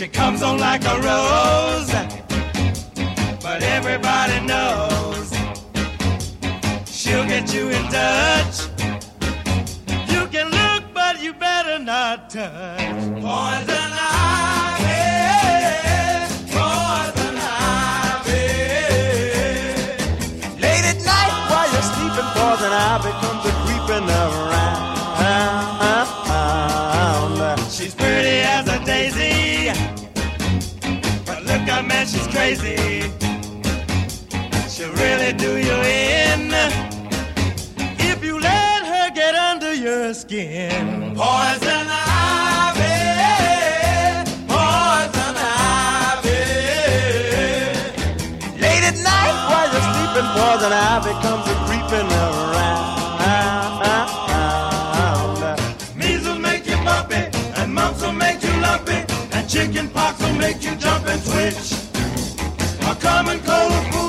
She comes on like a rose, but everybody knows she'll get you in touch. You can look, but you better not touch. Poison ivy, poison ivy. Late at night while you're sleeping, poison ivy comes a creeping around. She's pretty as out, man, she's crazy. She'll really do you in if you let her get under your skin. Poison ivy, poison ivy. Late at night while you're sleeping, poison ivy comes a creeping around. Measles make you bumpy, and mumps will make you lumpy, and chicken pox will make you jump twitch. A common